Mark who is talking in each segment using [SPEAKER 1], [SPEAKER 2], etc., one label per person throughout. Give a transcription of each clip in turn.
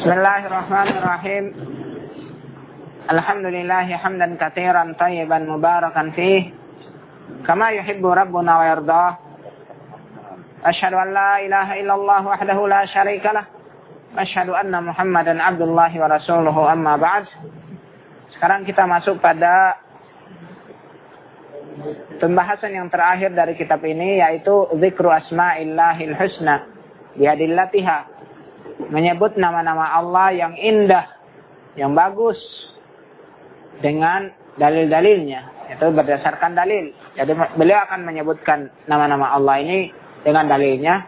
[SPEAKER 1] بسم الله الرحمن الرحيم الحمد لله حمدا كثيرا طيبا مباركا فيه كما يحب ربنا ويرضاه أشهد أن لا إله إلا الله وحده لا شريك له أشهد أن محمدا عبد sekarang kita masuk pada pembahasan yang terakhir dari kitab ini yaitu zikru asma'illahil husna bihadillatiha menyebut nama-nama Allah yang indah yang bagus dengan dalil-dalilnya itu berdasarkan dalil jadi beliau akan menyebutkan nama-nama Allah ini dengan dalilnya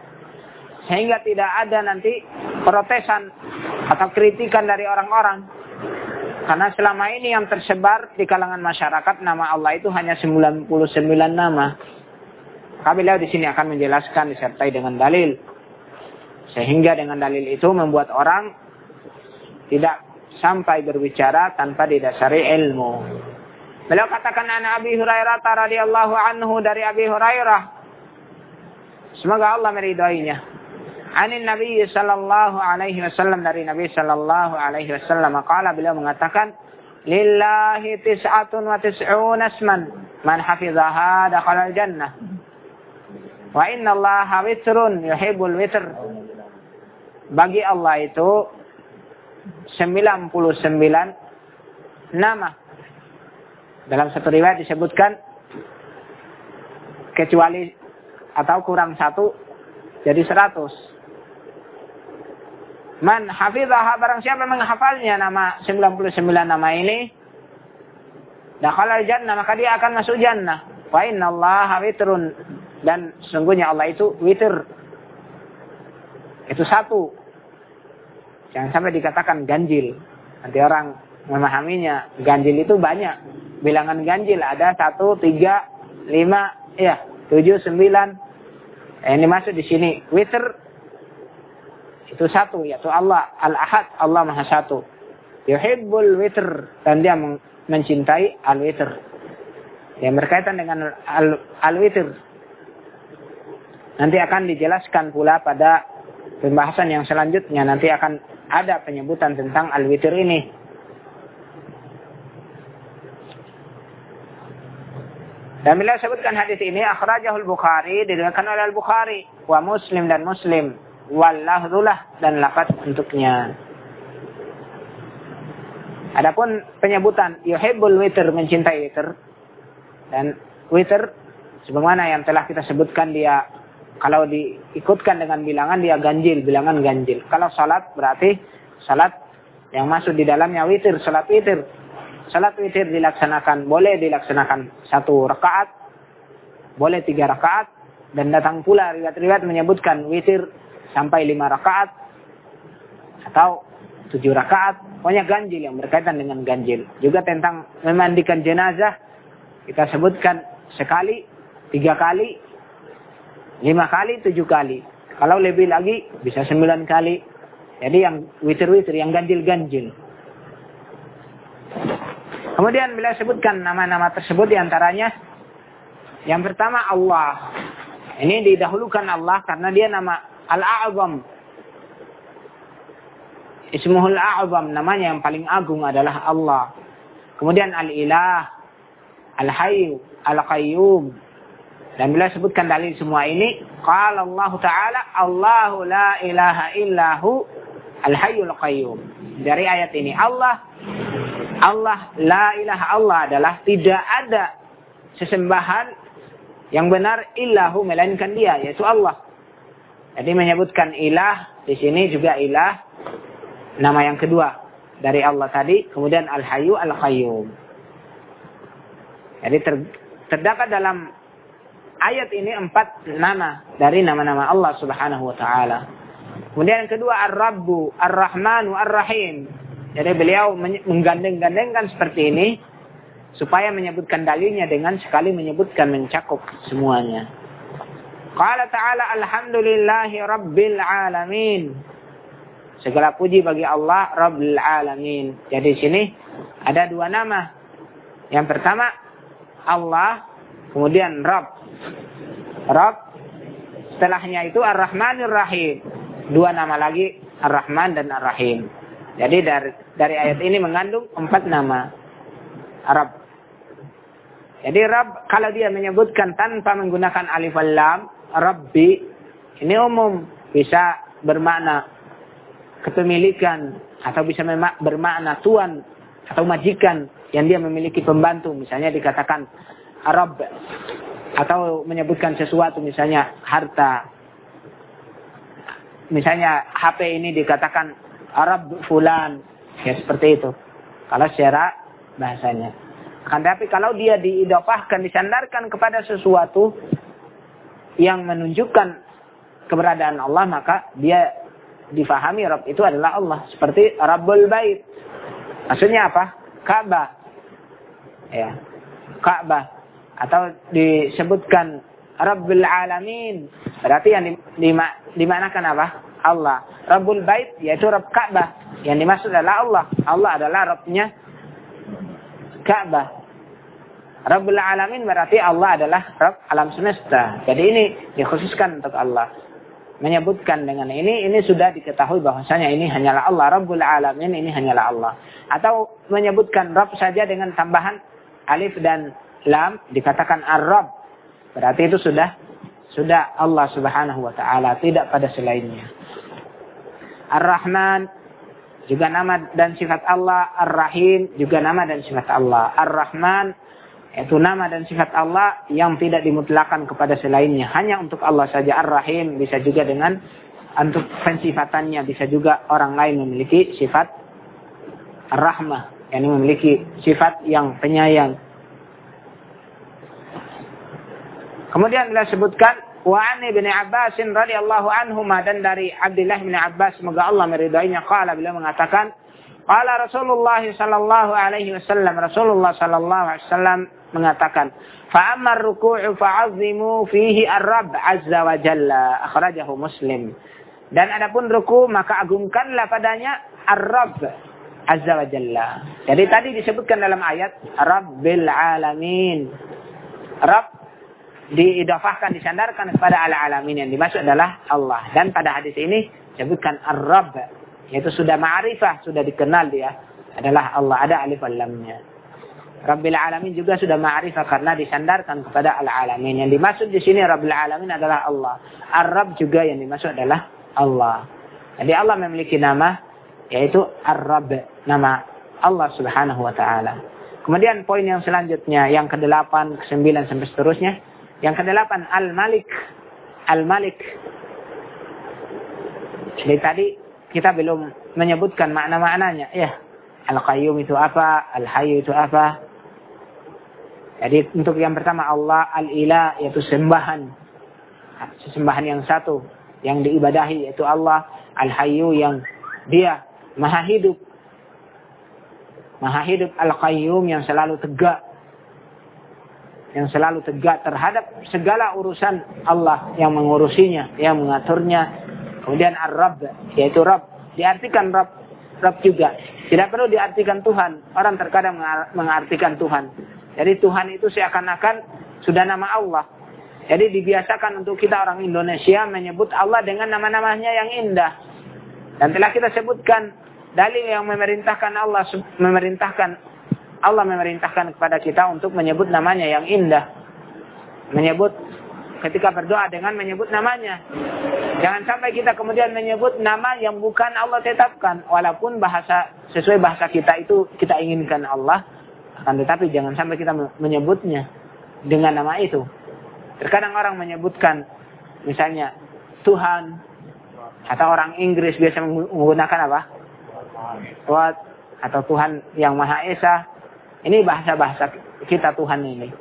[SPEAKER 1] sehingga tidak ada nanti protesan atau kritikan dari orang-orang karena selama ini yang tersebar di kalangan masyarakat nama Allah itu hanya 99 nama. Maka beliau di sini akan menjelaskan disertai dengan dalil. Sehingga dengan dalil itu membuat orang tidak sampai berbicara tanpa didasari ilmu. Beliau katakan anak Abi Hurairah radhiyallahu anhu dari Abi Hurairah. Semoga Allah meridainya. Anin Nabi sallallahu alaihi wasallam dari Nabi sallallahu alaihi wasallam qala beliau mengatakan lillahi tis'atun wa tis'un asman man hafizaha dakhala jannah wa inna Allah witrun yuhibbul witr bagi Allah itu 99 nama dalam satu riwayat disebutkan kecuali atau kurang satu jadi 100 Man hafizah barang siapa menghafalnya nama 99 nama ini dakhala jannah maka dia akan masuk jannah. Wa inna Allah witrun dan sungguhnya Allah itu witir. Itu satu. Jangan sampai dikatakan ganjil. Nanti orang memahaminya ganjil itu banyak. Bilangan ganjil ada satu, tiga, lima, ya tujuh, sembilan. Eh, ini masuk di sini. Witir itu satu yaitu Allah Al-Ahad Allah Maha Satu yuhibbul witr dan dia mencintai al-witr yang berkaitan dengan al-witr nanti akan dijelaskan pula pada pembahasan yang selanjutnya nanti akan ada penyebutan tentang al-witr ini. Dan bila sebutkan hadis ini akhrajahul Bukhari diriwayatkan oleh Al-Bukhari wa Muslim dan Muslim. Wallahdulah dan lafaz untuknya. Adapun penyebutan yuhibbul witr mencintai witr dan witr sebagaimana yang telah kita sebutkan dia kalau diikutkan dengan bilangan dia ganjil, bilangan ganjil. Kalau salat berarti salat yang masuk di dalamnya witir, salat witir. Salat witir dilaksanakan, boleh dilaksanakan satu rakaat, boleh tiga rakaat, dan datang pula riwayat-riwayat menyebutkan witir sampai lima rakaat atau tujuh rakaat. Pokoknya ganjil yang berkaitan dengan ganjil. Juga tentang memandikan jenazah kita sebutkan sekali, tiga kali, lima kali, tujuh kali. Kalau lebih lagi bisa sembilan kali. Jadi yang witir-witir, yang ganjil-ganjil. Kemudian bila sebutkan nama-nama tersebut di antaranya yang pertama Allah. Ini didahulukan Allah karena dia nama Al-A'zam. Ismuhul A'zam, namanya yang paling agung adalah Allah. Kemudian Al-Ilah, Al-Hayyu, Al-Qayyum. Dan bila sebutkan dalil semua ini, qala Allah Ta'ala, Allahu la ilaha illahu Al-Hayyul Qayyum. Dari ayat ini, Allah Allah la ilaha Allah adalah tidak ada sesembahan yang benar illahu melainkan dia yaitu Allah. Jadi menyebutkan ilah di sini juga ilah nama yang kedua dari Allah tadi, kemudian Al-Hayyu Al-Qayyum. Jadi ter, terdapat dalam ayat ini empat nama dari nama-nama Allah Subhanahu wa taala. Kemudian yang kedua Ar-Rabbu, Ar-Rahmanu, Ar-Rahim. Jadi beliau menggandeng-gandengkan seperti ini supaya menyebutkan dalilnya dengan sekali menyebutkan mencakup semuanya. Qala ta'ala alhamdulillahi rabbil alamin. Segala puji bagi Allah Rabbil Alamin. Jadi sini ada dua nama. Yang pertama Allah, kemudian Rabb. Rabb, setelahnya itu Ar-Rahmanir Rahim. Dua nama lagi Ar-Rahman dan Ar-Rahim. Jadi dari dari ayat ini mengandung empat nama Arab. Jadi Rabb kalau dia menyebutkan tanpa menggunakan alif lam, Rabbi ini umum bisa bermakna kepemilikan atau bisa bermakna tuan atau majikan yang dia memiliki pembantu misalnya dikatakan Arab atau menyebutkan sesuatu misalnya harta misalnya HP ini dikatakan Arab fulan ya seperti itu kalau secara bahasanya akan tapi kalau dia diidopahkan, disandarkan kepada sesuatu yang menunjukkan keberadaan Allah, maka dia difahami Rabb itu adalah Allah. Seperti Rabbul Bait. Maksudnya apa? Ka'bah. Ya. Ka'bah. Atau disebutkan Rabbul Alamin. Berarti yang dimanakan apa? Allah. Rabbul Bait yaitu Rabb Ka'bah. Yang dimaksud adalah Allah. Allah adalah Rabbnya Ka'bah. Rabbul Alamin berarti Allah adalah Rabb alam semesta. Jadi ini dikhususkan untuk Allah. Menyebutkan dengan ini, ini sudah diketahui bahwasanya ini hanyalah Allah. Rabbul Alamin ini hanyalah Allah. Atau menyebutkan Rabb saja dengan tambahan alif dan lam dikatakan Ar-Rabb. Berarti itu sudah sudah Allah Subhanahu wa taala, tidak pada selainnya. Ar-Rahman juga nama dan sifat Allah. Ar-Rahim juga nama dan sifat Allah. Ar-Rahman itu nama dan sifat Allah yang tidak dimutlakan kepada selainnya. Hanya untuk Allah saja. Ar-Rahim bisa juga dengan untuk pensifatannya bisa juga orang lain memiliki sifat Ar-Rahmah yang memiliki sifat yang penyayang kemudian disebutkan Wa an Ibnu Abbas radhiyallahu anhuma dan dari Abdullah bin Abbas semoga Allah meridainya. Qala beliau mengatakan qala Rasulullah sallallahu alaihi wasallam Rasulullah sallallahu alaihi wasallam mengatakan fa amma ruku'u fa'azzimu fihi ar-rabb azza wa jalla akhrajahu Muslim. Dan adapun ruku maka agungkanlah padanya ar-rabb azza wa jalla. Jadi tadi disebutkan dalam ayat rabbil alamin. Rabb diidafahkan, disandarkan kepada ala alamin yang dimaksud adalah Allah. Dan pada hadis ini sebutkan Ar-Rabb, yaitu sudah ma'rifah, sudah dikenal dia adalah Allah. Ada alif alamnya. Rabbil alamin juga sudah ma'rifah karena disandarkan kepada al alamin. Yang dimaksud di sini Rabbil alamin adalah Allah. Ar-Rabb juga yang dimaksud adalah Allah. Jadi Allah memiliki nama yaitu Ar-Rabb, nama Allah Subhanahu wa taala. Kemudian poin yang selanjutnya yang ke-8, ke-9 sampai seterusnya yang kedelapan Al-Malik. Al-Malik. Jadi tadi kita belum menyebutkan makna-maknanya. Ya, Al-Qayyum itu apa? Al-Hayy itu apa? Jadi untuk yang pertama Allah Al-Ilah yaitu sembahan. Sesembahan yang satu. Yang diibadahi yaitu Allah. Al-Hayyu yang dia maha hidup. Maha hidup Al-Qayyum yang selalu tegak yang selalu tegak terhadap segala urusan Allah yang mengurusinya, yang mengaturnya. Kemudian Ar-Rabb, yaitu Rabb. Diartikan Rabb, Rabb juga. Tidak perlu diartikan Tuhan. Orang terkadang mengartikan Tuhan. Jadi Tuhan itu seakan-akan sudah nama Allah. Jadi dibiasakan untuk kita orang Indonesia menyebut Allah dengan nama-namanya yang indah. Dan telah kita sebutkan dalil yang memerintahkan Allah memerintahkan Allah memerintahkan kepada kita untuk menyebut namanya yang indah. Menyebut ketika berdoa dengan menyebut namanya. Jangan sampai kita kemudian menyebut nama yang bukan Allah tetapkan. Walaupun bahasa sesuai bahasa kita itu kita inginkan Allah. Akan tetapi jangan sampai kita menyebutnya dengan nama itu. Terkadang orang menyebutkan misalnya Tuhan atau orang Inggris biasa menggunakan apa? What atau Tuhan yang Maha Esa ini bahasa-bahasa kita Tuhan ini.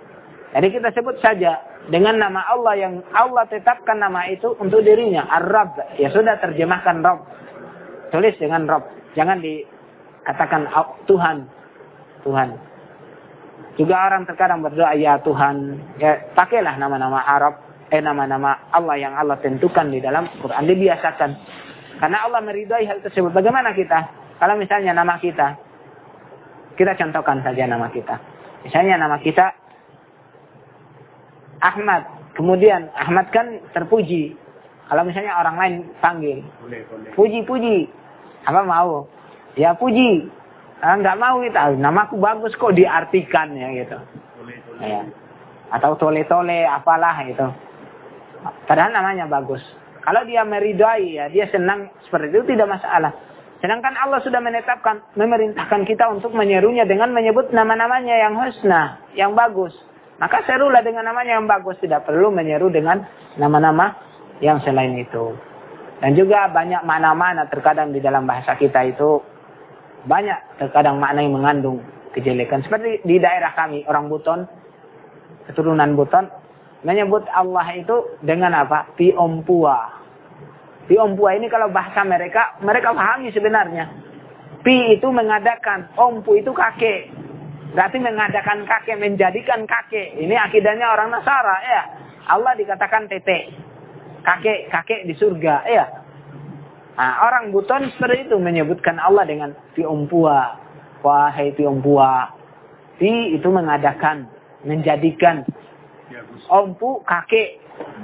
[SPEAKER 1] Jadi kita sebut saja dengan nama Allah yang Allah tetapkan nama itu untuk dirinya. Ar-Rabb. Ya sudah terjemahkan Rabb. Tulis dengan Rabb. Jangan dikatakan Tuhan. Tuhan. Juga orang terkadang berdoa ya Tuhan. Ya pakailah nama-nama Arab. Eh nama-nama Allah yang Allah tentukan di dalam Quran. Dibiasakan. Karena Allah meridai hal tersebut. Bagaimana kita? Kalau misalnya nama kita kita contohkan saja nama kita. Misalnya nama kita Ahmad. Kemudian Ahmad kan terpuji. Kalau misalnya orang lain panggil, puji puji, apa mau? Ya puji, ah, nggak mau itu, ah, namaku bagus kok diartikan ya gitu. Ya. Atau tole-tole apalah gitu. Padahal namanya bagus. Kalau dia meridai ya, dia senang seperti itu tidak masalah. Sedangkan Allah sudah menetapkan, memerintahkan kita untuk menyerunya dengan menyebut nama-namanya yang husna, yang bagus. Maka serulah dengan namanya yang bagus. Tidak perlu menyeru dengan nama-nama yang selain itu. Dan juga banyak mana-mana terkadang di dalam bahasa kita itu banyak terkadang makna yang mengandung kejelekan. Seperti di daerah kami, orang Buton, keturunan Buton, menyebut Allah itu dengan apa? Piompua. Piompua ini kalau bahasa mereka, mereka pahami sebenarnya. Pi itu mengadakan, ompu itu kakek. Berarti mengadakan kakek, menjadikan kakek. Ini akidahnya orang Nasara, ya. Allah dikatakan tete. Kakek, kakek di surga, ya. Nah, orang Buton seperti itu menyebutkan Allah dengan Piompua. Wahai Piompua. Pi itu mengadakan, menjadikan. Ompu kakek.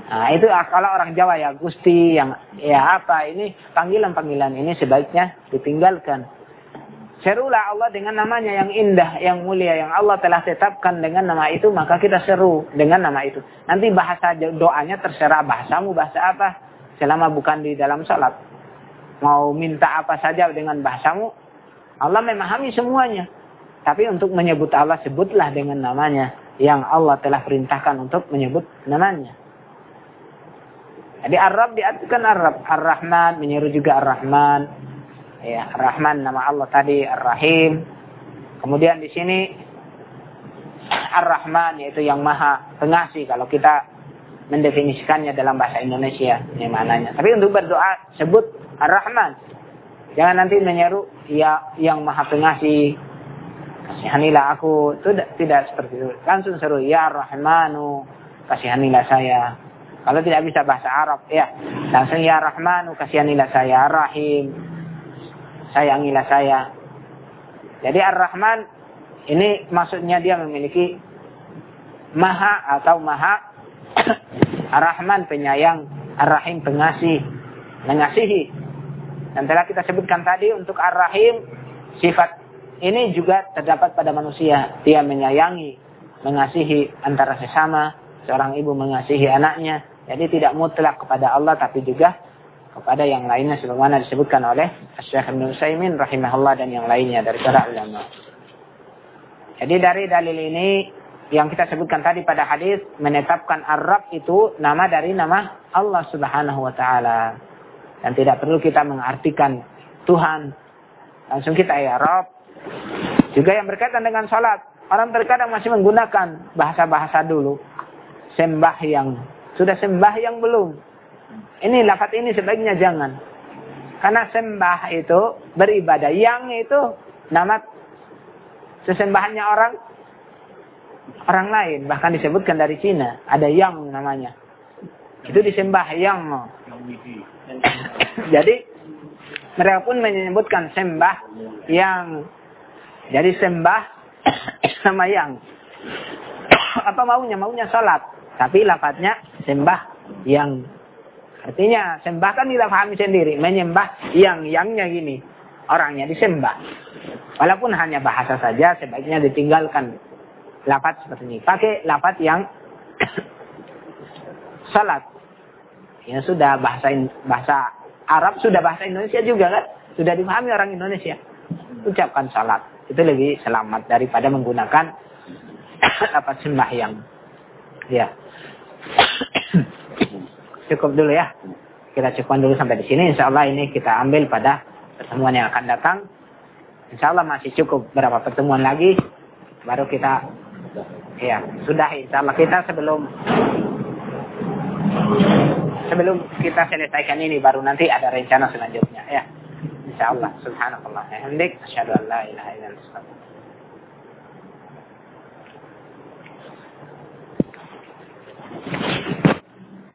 [SPEAKER 1] Nah, itu kalau orang Jawa ya Gusti yang ya apa ini panggilan-panggilan ini sebaiknya ditinggalkan. Serulah Allah dengan namanya yang indah, yang mulia, yang Allah telah tetapkan dengan nama itu, maka kita seru dengan nama itu. Nanti bahasa doanya terserah bahasamu, bahasa apa. Selama bukan di dalam salat. Mau minta apa saja dengan bahasamu, Allah memahami semuanya. Tapi untuk menyebut Allah, sebutlah dengan namanya. Yang Allah telah perintahkan untuk menyebut namanya. Jadi Ar-Rab diartikan Ar-Rab. Ar-Rahman, menyeru juga Ar-Rahman Ya, Ar-Rahman nama Allah tadi, Ar-Rahim. Kemudian di sini Ar-Rahman yaitu yang Maha Pengasih kalau kita mendefinisikannya dalam bahasa Indonesia ini maknanya. Tapi untuk berdoa sebut Ar-Rahman. Jangan nanti menyeru ya yang Maha Pengasih. Kasihanilah aku. Itu tidak seperti itu. Langsung seru ya Ar-Rahmanu. Kasihanilah saya. Kalau tidak bisa bahasa Arab ya langsung ya Rahmanu kasihanilah saya Ar-Rahim sayangilah saya. Jadi Ar-Rahman ini maksudnya dia memiliki maha atau maha Ar-Rahman penyayang, Ar-Rahim pengasih, mengasihi. Dan telah kita sebutkan tadi untuk Ar-Rahim sifat ini juga terdapat pada manusia. Dia menyayangi, mengasihi antara sesama, seorang ibu mengasihi anaknya. Jadi tidak mutlak kepada Allah tapi juga kepada yang lainnya sebagaimana disebutkan oleh Syekh Ibn Saimin rahimahullah dan yang lainnya dari para ulama. Jadi dari dalil ini yang kita sebutkan tadi pada hadis menetapkan Arab itu nama dari nama Allah Subhanahu wa taala. Dan tidak perlu kita mengartikan Tuhan. Langsung kita ya Arab. Juga yang berkaitan dengan salat. Orang terkadang masih menggunakan bahasa-bahasa dulu. Sembah yang sudah sembah yang belum ini lafat ini sebaiknya jangan. Karena sembah itu beribadah. Yang itu nama sesembahannya orang orang lain. Bahkan disebutkan dari Cina. Ada yang namanya. Itu disembah yang. Jadi mereka pun menyebutkan sembah yang. Jadi sembah sama yang. Apa maunya? Maunya sholat. Tapi lafadznya sembah yang. Artinya sembah kan kita pahami sendiri. Menyembah yang-yangnya gini. Orangnya disembah. Walaupun hanya bahasa saja sebaiknya ditinggalkan. Lafat seperti ini. Pakai lafat yang salat. Ya sudah bahasa bahasa Arab sudah bahasa Indonesia juga kan. Sudah dipahami orang Indonesia. Ucapkan salat. Itu lebih selamat daripada menggunakan lafat sembahyang. Ya Cukup dulu ya. Kita cukup dulu sampai di sini. Insya Allah ini kita ambil pada pertemuan yang akan datang. Insya Allah masih cukup berapa pertemuan lagi. Baru kita, ya sudah insya Allah kita sebelum sebelum kita selesaikan ini baru nanti ada rencana selanjutnya ya. Insya Allah. Subhanallah. Hendik. An la ilaha illallah.